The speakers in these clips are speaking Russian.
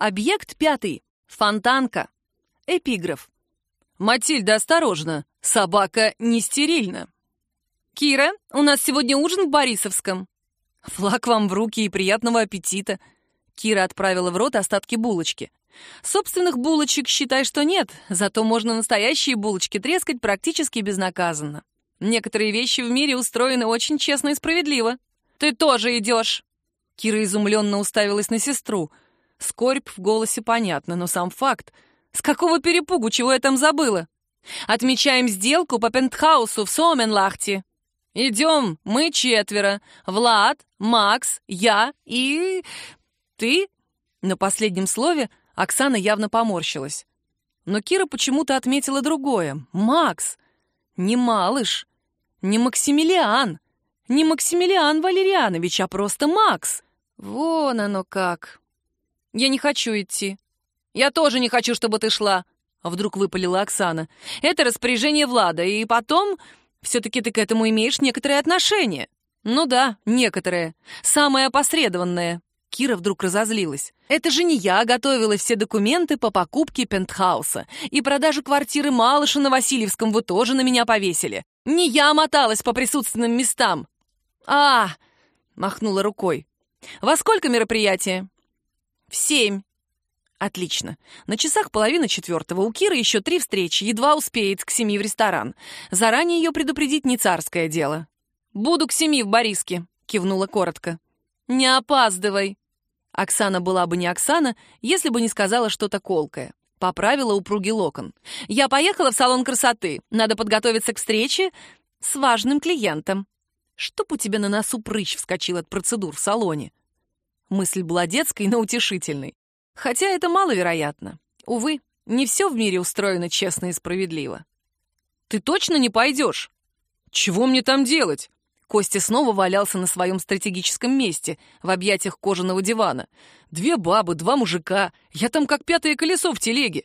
Объект пятый. Фонтанка. Эпиграф. «Матильда, осторожно! Собака не стерильна!» «Кира, у нас сегодня ужин в Борисовском». «Флаг вам в руки и приятного аппетита!» Кира отправила в рот остатки булочки. Собственных булочек считай, что нет, зато можно настоящие булочки трескать практически безнаказанно. Некоторые вещи в мире устроены очень честно и справедливо. Ты тоже идешь. Кира изумленно уставилась на сестру. Скорбь в голосе понятна, но сам факт. С какого перепугу, чего я там забыла? Отмечаем сделку по пентхаусу в Соменлахте. Идем, мы четверо. Влад, Макс, я и... ты? На последнем слове Оксана явно поморщилась. Но Кира почему-то отметила другое. Макс. Не малыш. Не Максимилиан. Не Максимилиан Валерианович, а просто Макс. Вон оно как. Я не хочу идти. Я тоже не хочу, чтобы ты шла. Вдруг выпалила Оксана. Это распоряжение Влада, и потом... Все-таки ты к этому имеешь некоторое отношение. Ну да, некоторое. Самое опосредованное. Кира вдруг разозлилась. «Это же не я готовила все документы по покупке пентхауса. И продажу квартиры Малыша на Васильевском вы тоже на меня повесили. Не я моталась по присутственным местам». «А!» — махнула рукой. «Во сколько мероприятие?» «В семь». «Отлично. На часах половина четвертого. У Киры еще три встречи. Едва успеет к семи в ресторан. Заранее ее предупредить не царское дело». «Буду к семи в Бориске», — кивнула коротко. «Не опаздывай!» Оксана была бы не Оксана, если бы не сказала что-то колкое. Поправила упругий локон. «Я поехала в салон красоты. Надо подготовиться к встрече с важным клиентом». «Чтоб у тебя на носу прыщ вскочил от процедур в салоне?» Мысль была детской, но утешительной. Хотя это маловероятно. Увы, не все в мире устроено честно и справедливо. «Ты точно не пойдешь?» «Чего мне там делать?» Костя снова валялся на своем стратегическом месте, в объятиях кожаного дивана. Две бабы, два мужика. Я там как пятое колесо в телеге.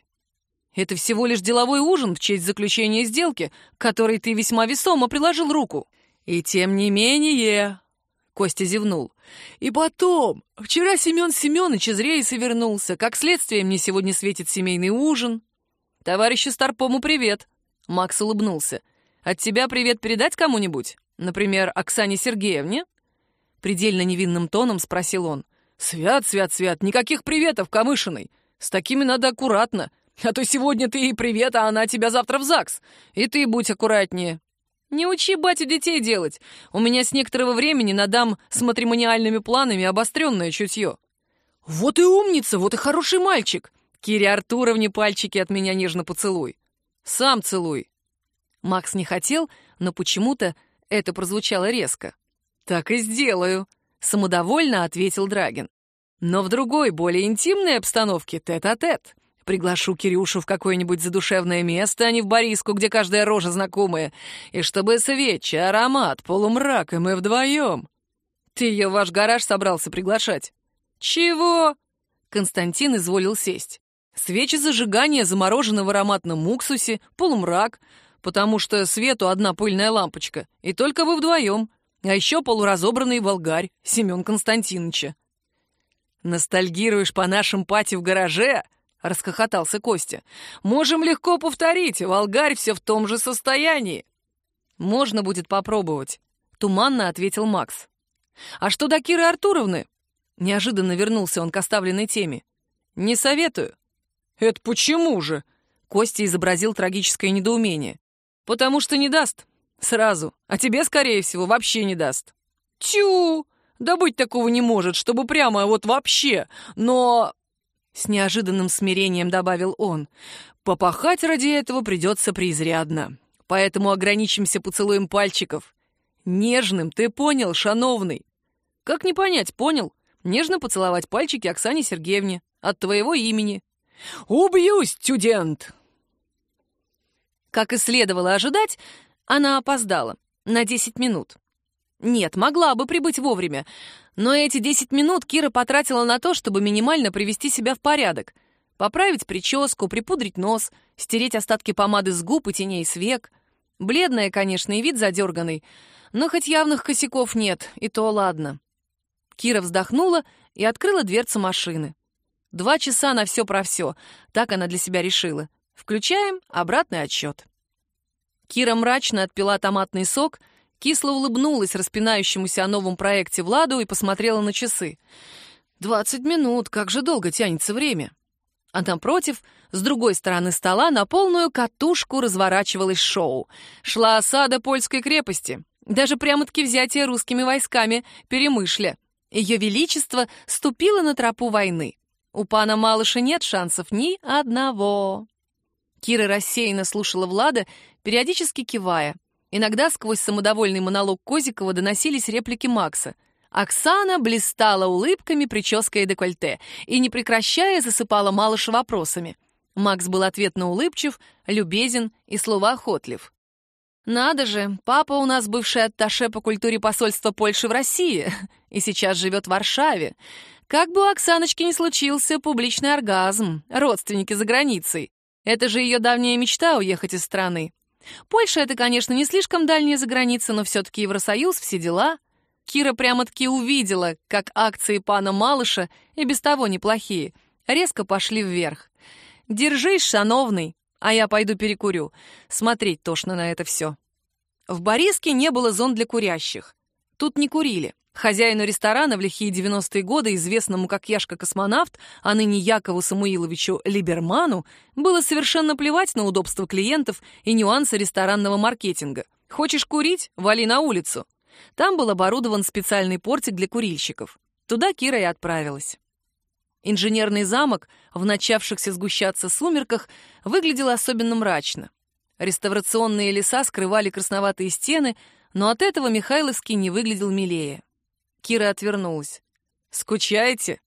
Это всего лишь деловой ужин в честь заключения сделки, к которой ты весьма весомо приложил руку. И тем не менее... Костя зевнул. «И потом, вчера Семен Семенович из рейса вернулся. Как следствие, мне сегодня светит семейный ужин». «Товарищу Старпому привет!» Макс улыбнулся. «От тебя привет передать кому-нибудь?» Например, Оксане Сергеевне?» Предельно невинным тоном спросил он. «Свят, свят, свят, никаких приветов, Камышиной. С такими надо аккуратно. А то сегодня ты ей привет, а она тебя завтра в ЗАГС. И ты будь аккуратнее». «Не учи батю детей делать. У меня с некоторого времени на дам с матримониальными планами обостренное чутье». «Вот и умница, вот и хороший мальчик. Кире Артуровне пальчики от меня нежно поцелуй. Сам целуй». Макс не хотел, но почему-то это прозвучало резко. «Так и сделаю», — самодовольно ответил Драгин. «Но в другой, более интимной обстановке, тет-а-тет. -тет. Приглашу Кирюшу в какое-нибудь задушевное место, а не в Бориску, где каждая рожа знакомая. И чтобы свечи, аромат, полумрак, и мы вдвоем. Ты ее в ваш гараж собрался приглашать?» «Чего?» Константин изволил сесть. Свечи зажигания заморожены в ароматном уксусе, полумрак, потому что свету одна пыльная лампочка, и только вы вдвоем, а еще полуразобранный волгарь Семен Константиновича. «Ностальгируешь по нашим пати в гараже?» — расхохотался Костя. «Можем легко повторить, волгарь все в том же состоянии». «Можно будет попробовать», — туманно ответил Макс. «А что до Киры Артуровны?» Неожиданно вернулся он к оставленной теме. «Не советую». «Это почему же?» Костя изобразил трагическое недоумение. «Потому что не даст. Сразу. А тебе, скорее всего, вообще не даст». «Тю! Да быть такого не может, чтобы прямо вот вообще. Но...» С неожиданным смирением добавил он. «Попахать ради этого придется преизрядно. Поэтому ограничимся поцелуем пальчиков. Нежным, ты понял, шановный?» «Как не понять, понял? Нежно поцеловать пальчики Оксане Сергеевне. От твоего имени». «Убью, студент!» Как и следовало ожидать, она опоздала на 10 минут. Нет, могла бы прибыть вовремя, но эти 10 минут Кира потратила на то, чтобы минимально привести себя в порядок. Поправить прическу, припудрить нос, стереть остатки помады с губ и теней с век. Бледная, конечно, и вид задерганный, но хоть явных косяков нет, и то ладно. Кира вздохнула и открыла дверцу машины. Два часа на все про все. Так она для себя решила. Включаем обратный отсчет. Кира мрачно отпила томатный сок, кисло улыбнулась распинающемуся о новом проекте Владу и посмотрела на часы. «Двадцать минут, как же долго тянется время!» А напротив, с другой стороны стола, на полную катушку разворачивалось шоу. Шла осада польской крепости. Даже прямо-таки взятие русскими войсками Перемышля. Ее Величество ступило на тропу войны. У пана Малыша нет шансов ни одного. Кира рассеянно слушала Влада, периодически кивая. Иногда сквозь самодовольный монолог Козикова доносились реплики Макса. Оксана блистала улыбками, прической и декольте, и, не прекращая, засыпала Малыша вопросами. Макс был ответно улыбчив, любезен и словоохотлив. «Надо же, папа у нас бывший атташе по культуре посольства Польши в России и сейчас живет в Варшаве. Как бы у Оксаночки не случился публичный оргазм, родственники за границей. Это же ее давняя мечта — уехать из страны. Польша — это, конечно, не слишком дальняя за граница, но все-таки Евросоюз, все дела. Кира прямо-таки увидела, как акции пана Малыша, и без того неплохие, резко пошли вверх. «Держись, шановный, а я пойду перекурю. Смотреть тошно на это все». В Бориске не было зон для курящих. Тут не курили. Хозяину ресторана в лихие 90-е годы, известному как Яшка-космонавт, а ныне Якову Самуиловичу Либерману, было совершенно плевать на удобство клиентов и нюансы ресторанного маркетинга. Хочешь курить — вали на улицу. Там был оборудован специальный портик для курильщиков. Туда Кира и отправилась. Инженерный замок в начавшихся сгущаться сумерках выглядел особенно мрачно. Реставрационные леса скрывали красноватые стены, но от этого Михайловский не выглядел милее. Кира отвернулась. «Скучаете?»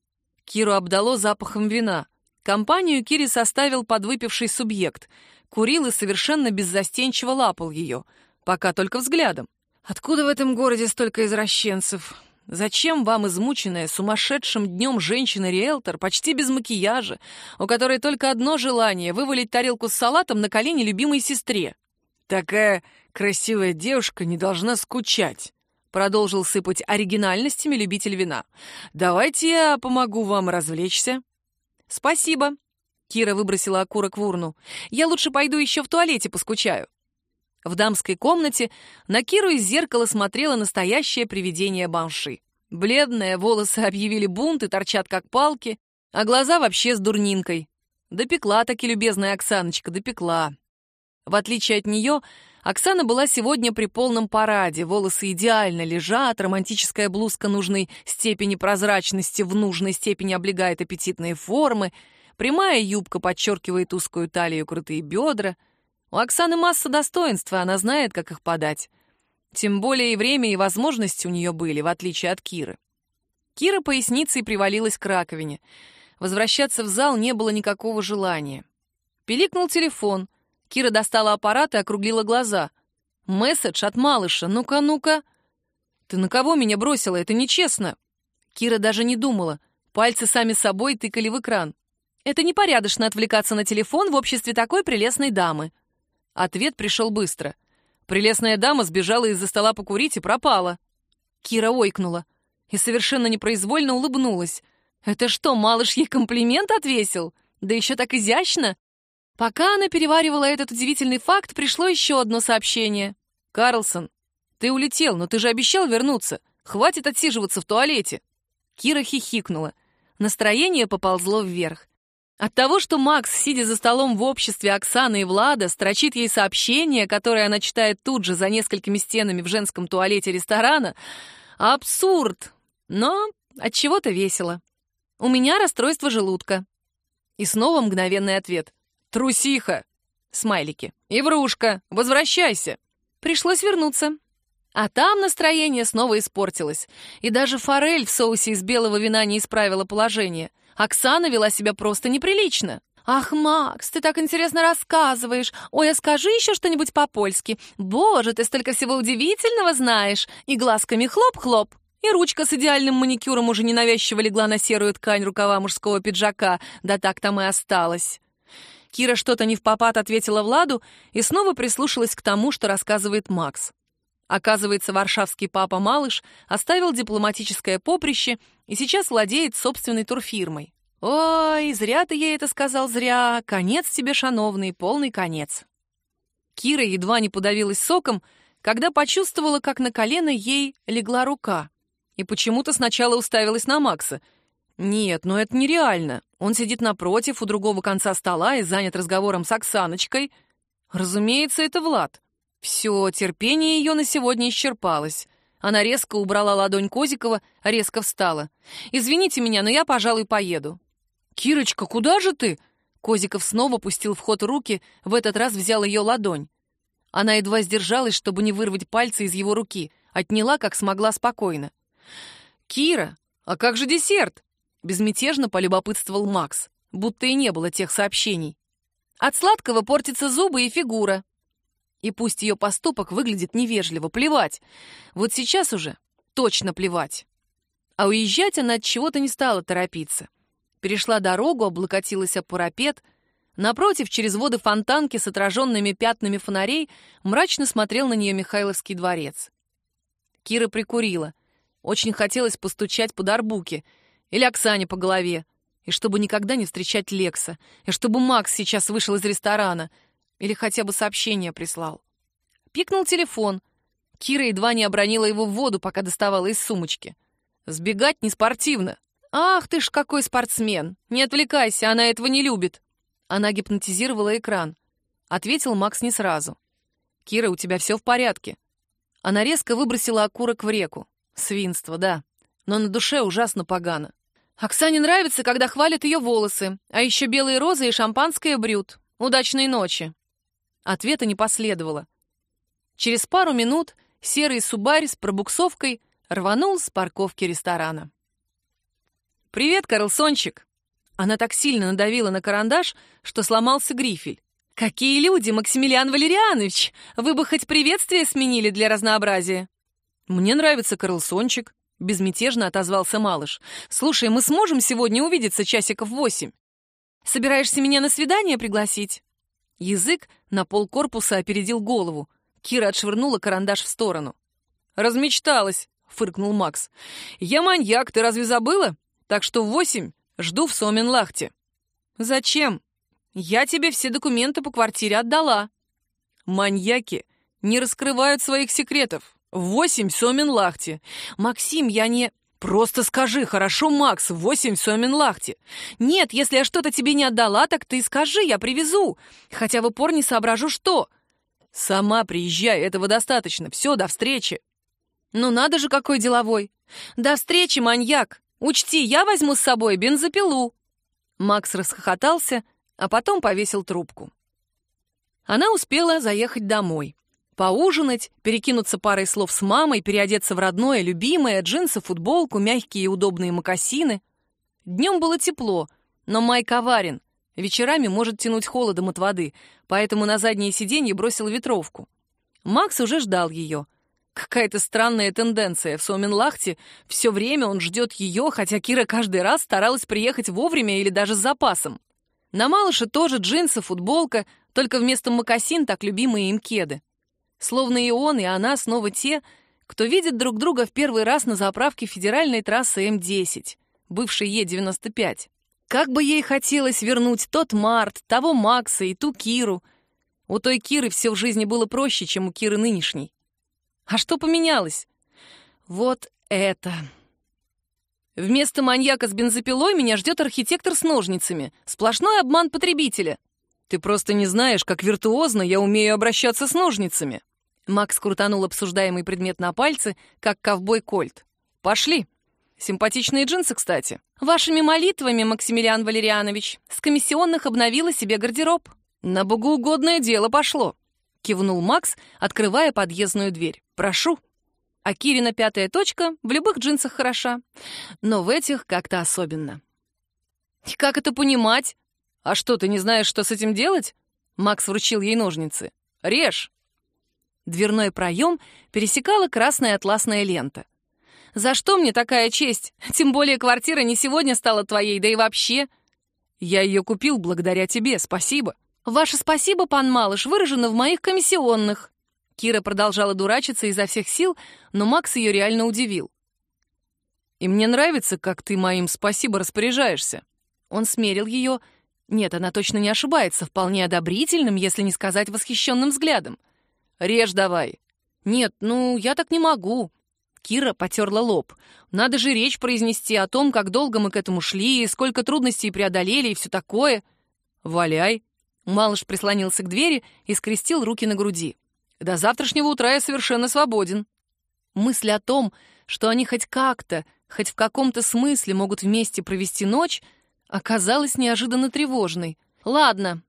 Киру обдало запахом вина. Компанию Кире составил подвыпивший субъект. Курил и совершенно беззастенчиво лапал ее. Пока только взглядом. «Откуда в этом городе столько извращенцев? Зачем вам измученная сумасшедшим днем женщина-риэлтор, почти без макияжа, у которой только одно желание — вывалить тарелку с салатом на колени любимой сестре? Такая красивая девушка не должна скучать. Продолжил сыпать оригинальностями любитель вина. «Давайте я помогу вам развлечься». «Спасибо». Кира выбросила окурок в урну. «Я лучше пойду еще в туалете поскучаю». В дамской комнате на Киру из зеркала смотрело настоящее привидение банши. Бледные волосы объявили бунт и торчат как палки, а глаза вообще с дурнинкой. Допекла таки любезная Оксаночка, допекла. В отличие от нее, Оксана была сегодня при полном параде, волосы идеально лежат, романтическая блузка нужной степени прозрачности в нужной степени облегает аппетитные формы, прямая юбка подчеркивает узкую талию крутые бедра. У Оксаны масса достоинства, она знает, как их подать. Тем более и время, и возможности у нее были, в отличие от Киры. Кира поясницей привалилась к раковине. Возвращаться в зал не было никакого желания. Пиликнул телефон — Кира достала аппарат и округлила глаза. «Месседж от малыша, ну-ка, ну-ка!» «Ты на кого меня бросила? Это нечестно!» Кира даже не думала. Пальцы сами собой тыкали в экран. «Это непорядочно отвлекаться на телефон в обществе такой прелестной дамы». Ответ пришел быстро. Прелестная дама сбежала из-за стола покурить и пропала. Кира ойкнула и совершенно непроизвольно улыбнулась. «Это что, малыш ей комплимент отвесил? Да еще так изящно! Пока она переваривала этот удивительный факт, пришло еще одно сообщение. «Карлсон, ты улетел, но ты же обещал вернуться. Хватит отсиживаться в туалете». Кира хихикнула. Настроение поползло вверх. От того, что Макс, сидя за столом в обществе Оксаны и Влада, строчит ей сообщение, которое она читает тут же за несколькими стенами в женском туалете ресторана, абсурд, но от чего то весело. У меня расстройство желудка. И снова мгновенный ответ. Трусиха!» Смайлики. «Иврушка, возвращайся!» Пришлось вернуться. А там настроение снова испортилось. И даже форель в соусе из белого вина не исправила положение. Оксана вела себя просто неприлично. «Ах, Макс, ты так интересно рассказываешь. Ой, а скажи еще что-нибудь по-польски. Боже, ты столько всего удивительного знаешь. И глазками хлоп-хлоп». И ручка с идеальным маникюром уже ненавязчиво легла на серую ткань рукава мужского пиджака. Да так там и осталось. Кира что-то не в попад ответила Владу и снова прислушалась к тому, что рассказывает Макс. Оказывается, варшавский папа Малыш оставил дипломатическое поприще и сейчас владеет собственной турфирмой. «Ой, зря ты ей это сказал, зря. Конец тебе, шановный, полный конец». Кира едва не подавилась соком, когда почувствовала, как на колено ей легла рука. И почему-то сначала уставилась на Макса. Нет, ну это нереально. Он сидит напротив, у другого конца стола и занят разговором с Оксаночкой. Разумеется, это Влад. Все, терпение ее на сегодня исчерпалось. Она резко убрала ладонь Козикова, резко встала. «Извините меня, но я, пожалуй, поеду». «Кирочка, куда же ты?» Козиков снова пустил в ход руки, в этот раз взял ее ладонь. Она едва сдержалась, чтобы не вырвать пальцы из его руки, отняла, как смогла спокойно. «Кира, а как же десерт?» Безмятежно полюбопытствовал Макс, будто и не было тех сообщений. «От сладкого портятся зубы и фигура». И пусть ее поступок выглядит невежливо, плевать. Вот сейчас уже точно плевать. А уезжать она от чего-то не стала торопиться перешла дорогу, облокотилась о парапет. Напротив, через воды фонтанки с отраженными пятнами фонарей, мрачно смотрел на нее Михайловский дворец. Кира прикурила. Очень хотелось постучать по дарбуке или Оксане по голове, и чтобы никогда не встречать Лекса, и чтобы Макс сейчас вышел из ресторана, или хотя бы сообщение прислал. Пикнул телефон. Кира едва не обронила его в воду, пока доставала из сумочки. Сбегать не спортивно. «Ах ты ж какой спортсмен! Не отвлекайся, она этого не любит!» Она гипнотизировала экран. Ответил Макс не сразу. «Кира, у тебя все в порядке». Она резко выбросила окурок в реку. Свинство, да. Но на душе ужасно погано. Оксане нравится, когда хвалят ее волосы, а еще белые розы и шампанское брют. Удачной ночи. Ответа не последовало. Через пару минут серый субарь с пробуксовкой рванул с парковки ресторана. «Привет, Карлсончик!» Она так сильно надавила на карандаш, что сломался грифель. «Какие люди, Максимилиан Валерианович! Вы бы хоть приветствие сменили для разнообразия!» «Мне нравится Карлсончик», — безмятежно отозвался Малыш. «Слушай, мы сможем сегодня увидеться часиков восемь?» «Собираешься меня на свидание пригласить?» Язык на полкорпуса опередил голову. Кира отшвырнула карандаш в сторону. «Размечталась», — фыркнул Макс. «Я маньяк, ты разве забыла? Так что в восемь жду в Соменлахте. Зачем? Я тебе все документы по квартире отдала. Маньяки не раскрывают своих секретов. Восемь в Соменлахте. Максим, я не... Просто скажи, хорошо, Макс, восемь в Соменлахте. Нет, если я что-то тебе не отдала, так ты скажи, я привезу. Хотя в упор не соображу, что. Сама приезжай, этого достаточно. Все, до встречи. Ну надо же, какой деловой. До встречи, маньяк. Учти, я возьму с собой бензопилу!» Макс расхохотался, а потом повесил трубку. Она успела заехать домой. Поужинать, перекинуться парой слов с мамой, переодеться в родное, любимое, джинсы, футболку, мягкие и удобные мокасины. Днем было тепло, но май коварен. Вечерами может тянуть холодом от воды, поэтому на заднее сиденье бросил ветровку. Макс уже ждал ее — Какая-то странная тенденция. В Соменлахте все время он ждет ее, хотя Кира каждый раз старалась приехать вовремя или даже с запасом. На малыше тоже джинсы, футболка, только вместо мокасин так любимые им кеды. Словно и он, и она снова те, кто видит друг друга в первый раз на заправке федеральной трассы М10, бывшей Е95. Как бы ей хотелось вернуть тот Март, того Макса и ту Киру. У той Киры все в жизни было проще, чем у Киры нынешней. А что поменялось? Вот это. Вместо маньяка с бензопилой меня ждет архитектор с ножницами. Сплошной обман потребителя. Ты просто не знаешь, как виртуозно я умею обращаться с ножницами. Макс крутанул обсуждаемый предмет на пальцы, как ковбой Кольт. Пошли. Симпатичные джинсы, кстати. Вашими молитвами, Максимилиан Валерианович, с комиссионных обновила себе гардероб. На богоугодное дело пошло. — кивнул Макс, открывая подъездную дверь. «Прошу». А Кирина пятая точка в любых джинсах хороша, но в этих как-то особенно. «Как это понимать? А что, ты не знаешь, что с этим делать?» Макс вручил ей ножницы. «Режь!» Дверной проем пересекала красная атласная лента. «За что мне такая честь? Тем более квартира не сегодня стала твоей, да и вообще...» «Я ее купил благодаря тебе, спасибо», «Ваше спасибо, пан Малыш, выражено в моих комиссионных». Кира продолжала дурачиться изо всех сил, но Макс ее реально удивил. «И мне нравится, как ты моим спасибо распоряжаешься». Он смерил ее... Нет, она точно не ошибается, вполне одобрительным, если не сказать восхищенным взглядом. «Режь давай». «Нет, ну, я так не могу». Кира потерла лоб. «Надо же речь произнести о том, как долго мы к этому шли, сколько трудностей преодолели и все такое». «Валяй». Малыш прислонился к двери и скрестил руки на груди. «До завтрашнего утра я совершенно свободен». Мысль о том, что они хоть как-то, хоть в каком-то смысле могут вместе провести ночь, оказалась неожиданно тревожной. «Ладно».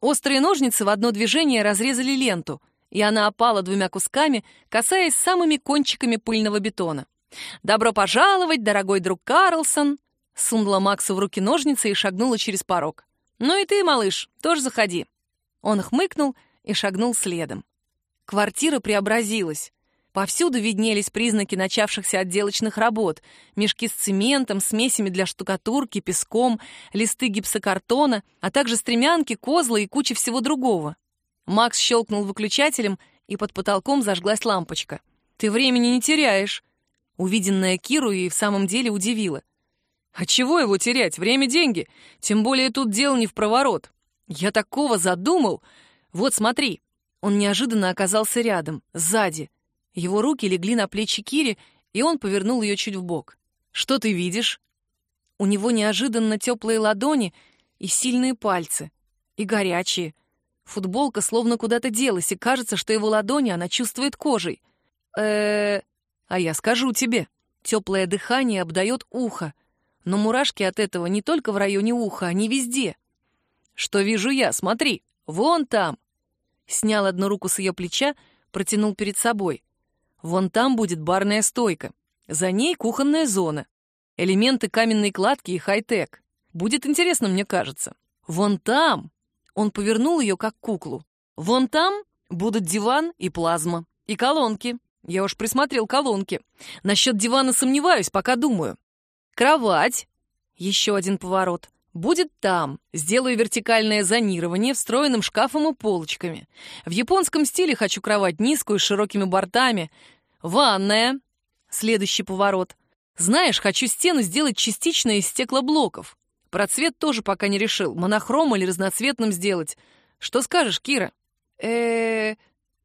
Острые ножницы в одно движение разрезали ленту — и она опала двумя кусками, касаясь самыми кончиками пыльного бетона. «Добро пожаловать, дорогой друг Карлсон!» Сунула Максу в руки ножницы и шагнула через порог. «Ну и ты, малыш, тоже заходи». Он хмыкнул и шагнул следом. Квартира преобразилась. Повсюду виднелись признаки начавшихся отделочных работ. Мешки с цементом, смесями для штукатурки, песком, листы гипсокартона, а также стремянки, козлы и куча всего другого. Макс щелкнул выключателем, и под потолком зажглась лампочка. «Ты времени не теряешь!» Увиденная Киру и в самом деле удивила. «А чего его терять? Время — деньги. Тем более тут дело не в проворот. Я такого задумал. Вот смотри». Он неожиданно оказался рядом, сзади. Его руки легли на плечи Кири, и он повернул ее чуть в бок. «Что ты видишь?» У него неожиданно теплые ладони и сильные пальцы. И горячие — Футболка словно куда-то делась, и кажется, что его ладони она чувствует кожей. э А я скажу тебе. Теплое дыхание обдает ухо. Но мурашки от этого не только в районе уха, они везде. Что вижу я? Смотри, вон там. Снял одну руку с ее плеча, протянул перед собой. Вон там будет барная стойка. За ней кухонная зона. Элементы каменной кладки и хай-тек. Будет интересно, мне кажется. Вон там он повернул ее, как куклу. «Вон там будут диван и плазма, и колонки. Я уж присмотрел колонки. Насчет дивана сомневаюсь, пока думаю. Кровать. Еще один поворот. Будет там. Сделаю вертикальное зонирование встроенным шкафом и полочками. В японском стиле хочу кровать низкую, с широкими бортами. Ванная. Следующий поворот. Знаешь, хочу стену сделать частично из стеклоблоков. Про цвет тоже пока не решил. Монохром или разноцветным сделать. Что скажешь, Кира? э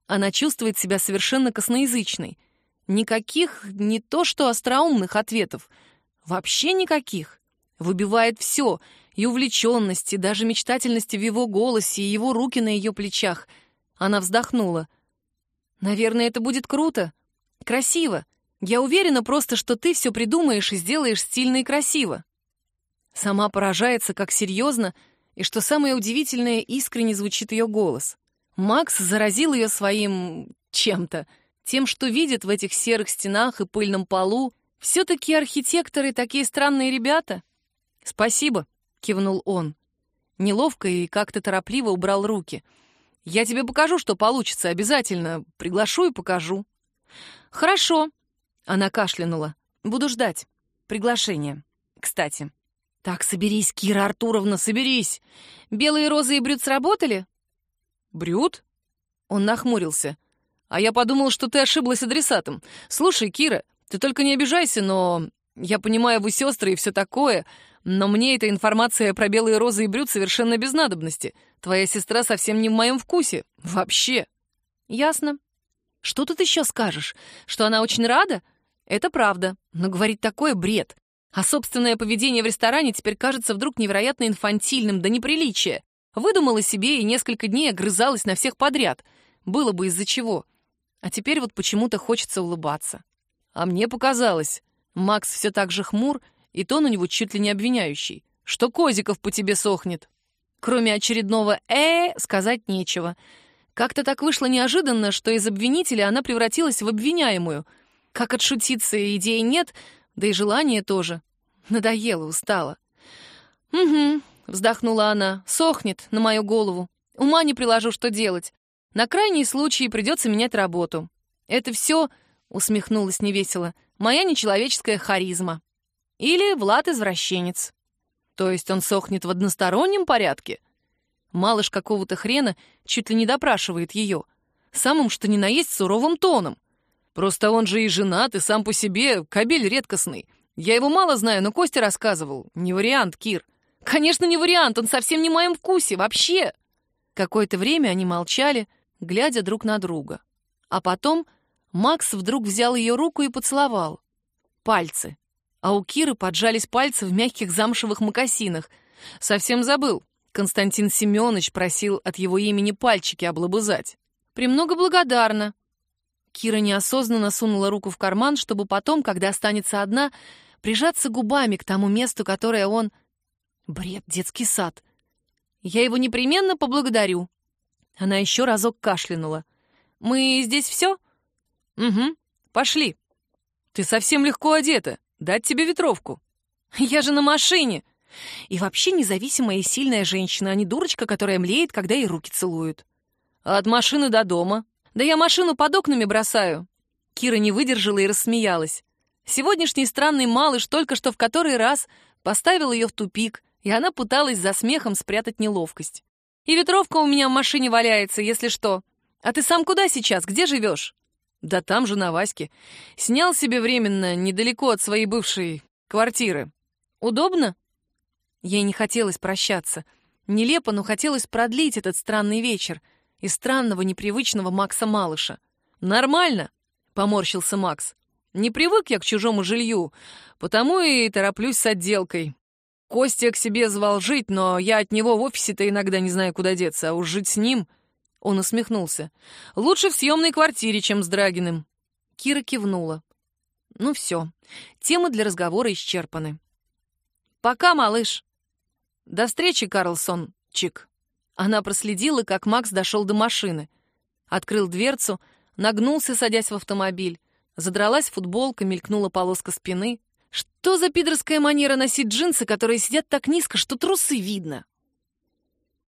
Она чувствует себя совершенно косноязычной. Никаких, не то что остроумных ответов. Вообще никаких. Выбивает все. И увлеченности, даже мечтательности в его голосе, и его руки на ее плечах. Она вздохнула. «Наверное, это будет круто. Красиво. Я уверена просто, что ты все придумаешь и сделаешь стильно и красиво». Сама поражается, как серьезно, и что самое удивительное, искренне звучит ее голос. Макс заразил ее своим... чем-то. Тем, что видит в этих серых стенах и пыльном полу. Все-таки архитекторы такие странные ребята. «Спасибо», — кивнул он. Неловко и как-то торопливо убрал руки. «Я тебе покажу, что получится, обязательно. Приглашу и покажу». «Хорошо», — она кашлянула. «Буду ждать. Приглашение. Кстати». «Так, соберись, Кира Артуровна, соберись! Белые розы и брют сработали?» «Брют?» Он нахмурился. «А я подумал, что ты ошиблась адресатом. Слушай, Кира, ты только не обижайся, но... Я понимаю, вы сестры и все такое, но мне эта информация про белые розы и брют совершенно без надобности. Твоя сестра совсем не в моем вкусе. Вообще». «Ясно. Что тут еще скажешь? Что она очень рада? Это правда, но говорить такое бред. А собственное поведение в ресторане теперь кажется вдруг невероятно инфантильным, до неприличия. Выдумала себе и несколько дней огрызалась на всех подряд. Было бы из-за чего. А теперь вот почему-то хочется улыбаться. А мне показалось. Макс все так же хмур, и тон у него чуть ли не обвиняющий. Что Козиков по тебе сохнет. Кроме очередного «э» сказать нечего. Как-то так вышло неожиданно, что из обвинителя она превратилась в обвиняемую. Как отшутиться идеи нет, да и желание тоже. Надоело, устала. «Угу», — вздохнула она, — «сохнет на мою голову. Ума не приложу, что делать. На крайний случай придется менять работу. Это все, — усмехнулась невесело, — моя нечеловеческая харизма. Или Влад-извращенец. То есть он сохнет в одностороннем порядке? Малыш какого-то хрена чуть ли не допрашивает ее. Самым что ни на есть суровым тоном. Просто он же и женат, и сам по себе кобель редкостный. Я его мало знаю, но Костя рассказывал. Не вариант, Кир. Конечно, не вариант, он совсем не в моем вкусе, вообще. Какое-то время они молчали, глядя друг на друга. А потом Макс вдруг взял ее руку и поцеловал. Пальцы. А у Киры поджались пальцы в мягких замшевых мокасинах. Совсем забыл. Константин Семенович просил от его имени пальчики облобызать. «Премного благодарна». Кира неосознанно сунула руку в карман, чтобы потом, когда останется одна, прижаться губами к тому месту, которое он... Бред, детский сад. Я его непременно поблагодарю. Она еще разок кашлянула. «Мы здесь все?» «Угу, пошли. Ты совсем легко одета. Дать тебе ветровку». «Я же на машине!» И вообще независимая и сильная женщина, а не дурочка, которая млеет, когда ей руки целуют. А от машины до дома. Да я машину под окнами бросаю. Кира не выдержала и рассмеялась. Сегодняшний странный малыш только что в который раз поставил ее в тупик, и она пыталась за смехом спрятать неловкость. «И ветровка у меня в машине валяется, если что. А ты сам куда сейчас? Где живешь?» «Да там же, на Ваське. Снял себе временно, недалеко от своей бывшей квартиры. Удобно?» Ей не хотелось прощаться. Нелепо, но хотелось продлить этот странный вечер и странного, непривычного Макса Малыша. «Нормально», — поморщился Макс. «Не привык я к чужому жилью, потому и тороплюсь с отделкой. Костя к себе звал жить, но я от него в офисе-то иногда не знаю, куда деться, а уж жить с ним...» Он усмехнулся. «Лучше в съемной квартире, чем с Драгиным». Кира кивнула. «Ну все, темы для разговора исчерпаны». «Пока, малыш!» «До встречи, Карлсон, Чик». Она проследила, как Макс дошел до машины. Открыл дверцу, нагнулся, садясь в автомобиль. Задралась футболка, мелькнула полоска спины. Что за пидорская манера носить джинсы, которые сидят так низко, что трусы видно?